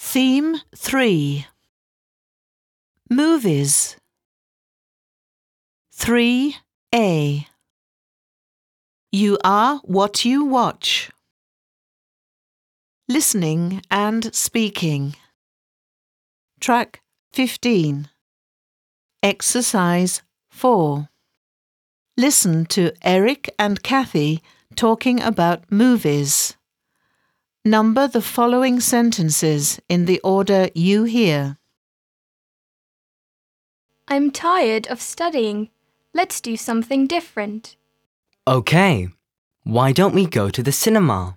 Theme 3 Movies 3A You are what you watch. Listening and speaking. Track 15. Exercise 4. Listen to Eric and Kathy talking about movies. Number the following sentences in the order you hear. I'm tired of studying. Let's do something different. Okay, why don't we go to the cinema?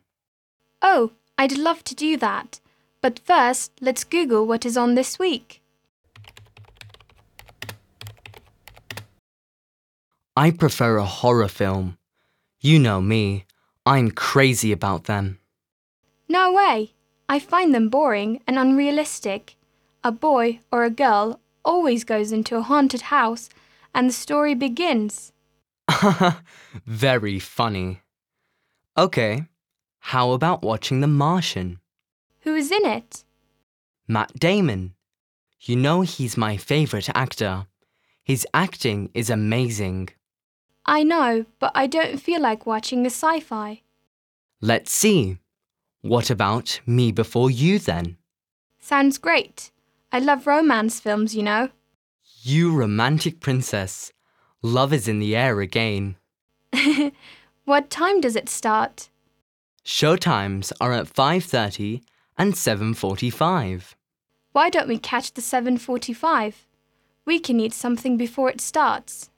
Oh, I'd love to do that. But first, let's Google what is on this week. I prefer a horror film. You know me, I'm crazy about them. No way! I find them boring and unrealistic. A boy or a girl always goes into a haunted house and the story begins. Very funny. Okay, how about watching The Martian? Who is in it? Matt Damon. You know he's my favorite actor. His acting is amazing. I know, but I don't feel like watching a sci fi. Let's see. What about Me Before You then? Sounds great. I love romance films, you know. You romantic princess. Love is in the air again. what time does it start? Show times are at 5:30 and 7:45. Why don't we catch the 7:45? We can eat something before it starts.